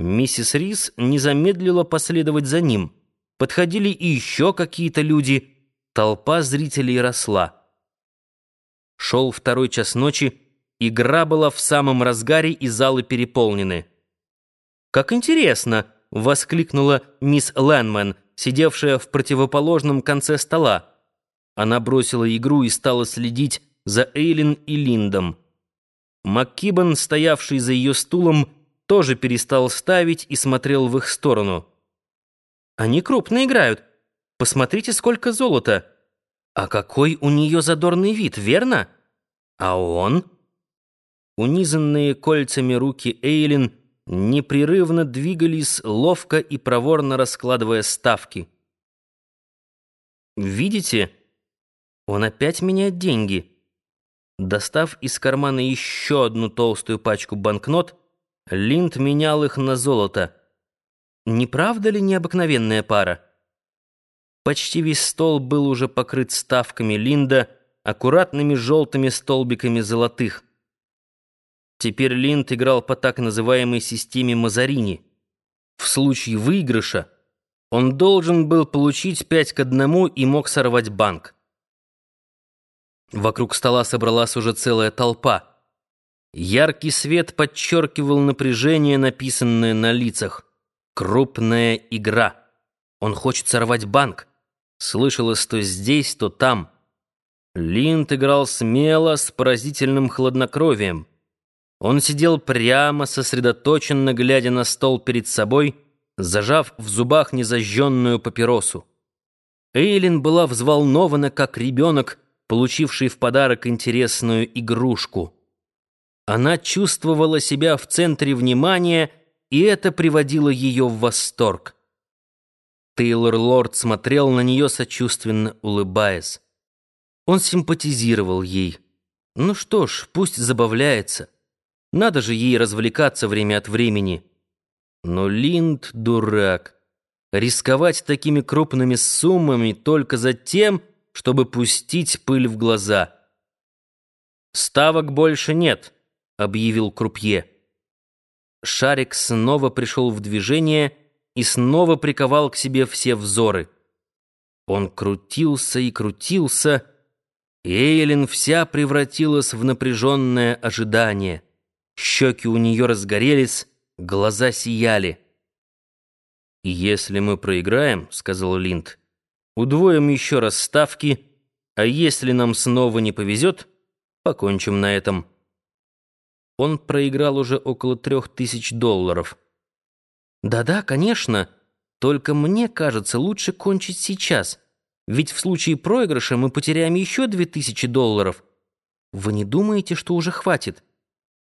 Миссис Рис не замедлила последовать за ним. Подходили и еще какие-то люди. Толпа зрителей росла. Шел второй час ночи, игра была в самом разгаре, и залы переполнены. «Как интересно!» — воскликнула мисс Лэнмен, сидевшая в противоположном конце стола. Она бросила игру и стала следить за Эйлин и Линдом. МакКибан, стоявший за ее стулом, тоже перестал ставить и смотрел в их сторону. «Они крупно играют. Посмотрите, сколько золота. А какой у нее задорный вид, верно? А он?» Унизанные кольцами руки Эйлин непрерывно двигались, ловко и проворно раскладывая ставки. «Видите? Он опять меняет деньги». Достав из кармана еще одну толстую пачку банкнот, Линд менял их на золото. Не правда ли необыкновенная пара? Почти весь стол был уже покрыт ставками Линда, аккуратными желтыми столбиками золотых. Теперь Линд играл по так называемой системе Мазарини. В случае выигрыша он должен был получить пять к одному и мог сорвать банк. Вокруг стола собралась уже целая толпа — Яркий свет подчеркивал напряжение, написанное на лицах. Крупная игра. Он хочет сорвать банк. Слышалось то здесь, то там. Линд играл смело, с поразительным хладнокровием. Он сидел прямо, сосредоточенно глядя на стол перед собой, зажав в зубах незажженную папиросу. Эйлин была взволнована, как ребенок, получивший в подарок интересную игрушку. Она чувствовала себя в центре внимания, и это приводило ее в восторг. Тейлор Лорд смотрел на нее, сочувственно улыбаясь. Он симпатизировал ей. Ну что ж, пусть забавляется. Надо же ей развлекаться время от времени. Но Линд дурак. Рисковать такими крупными суммами только за тем, чтобы пустить пыль в глаза. Ставок больше нет объявил крупье. Шарик снова пришел в движение и снова приковал к себе все взоры. Он крутился и крутился, и Эйлин вся превратилась в напряженное ожидание. Щеки у нее разгорелись, глаза сияли. «Если мы проиграем, — сказал Линд, — удвоим еще раз ставки, а если нам снова не повезет, покончим на этом» он проиграл уже около трех тысяч долларов. «Да-да, конечно. Только мне кажется, лучше кончить сейчас. Ведь в случае проигрыша мы потеряем еще две тысячи долларов. Вы не думаете, что уже хватит?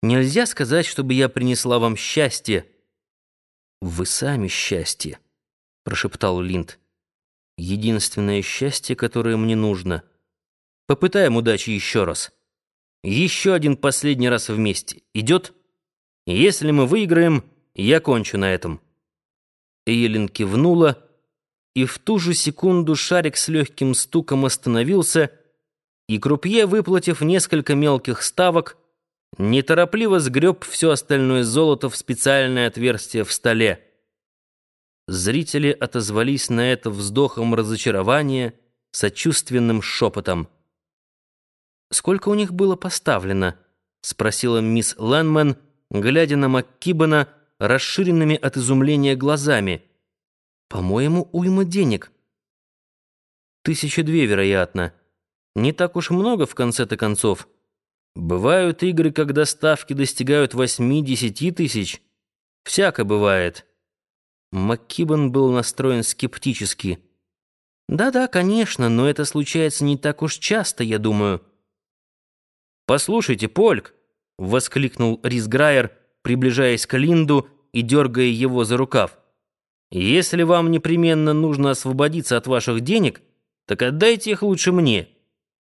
Нельзя сказать, чтобы я принесла вам счастье». «Вы сами счастье», — прошептал Линд. «Единственное счастье, которое мне нужно. Попытаем удачи еще раз». Еще один последний раз вместе. Идет? Если мы выиграем, я кончу на этом». Эйлин кивнула, и в ту же секунду шарик с легким стуком остановился, и крупье, выплатив несколько мелких ставок, неторопливо сгреб все остальное золото в специальное отверстие в столе. Зрители отозвались на это вздохом разочарования, сочувственным шепотом. «Сколько у них было поставлено?» — спросила мисс Лэнман, глядя на МакКибана расширенными от изумления глазами. «По-моему, уйма денег». «Тысячи две, вероятно. Не так уж много, в конце-то концов. Бывают игры, когда ставки достигают восьми-десяти тысяч. Всяко бывает». МакКибан был настроен скептически. «Да-да, конечно, но это случается не так уж часто, я думаю». «Послушайте, Польк!» — воскликнул Рисграйер, приближаясь к Линду и дергая его за рукав. «Если вам непременно нужно освободиться от ваших денег, так отдайте их лучше мне.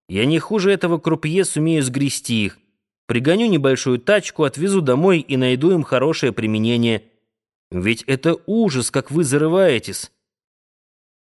Я не хуже этого крупье сумею сгрести их. Пригоню небольшую тачку, отвезу домой и найду им хорошее применение. Ведь это ужас, как вы зарываетесь».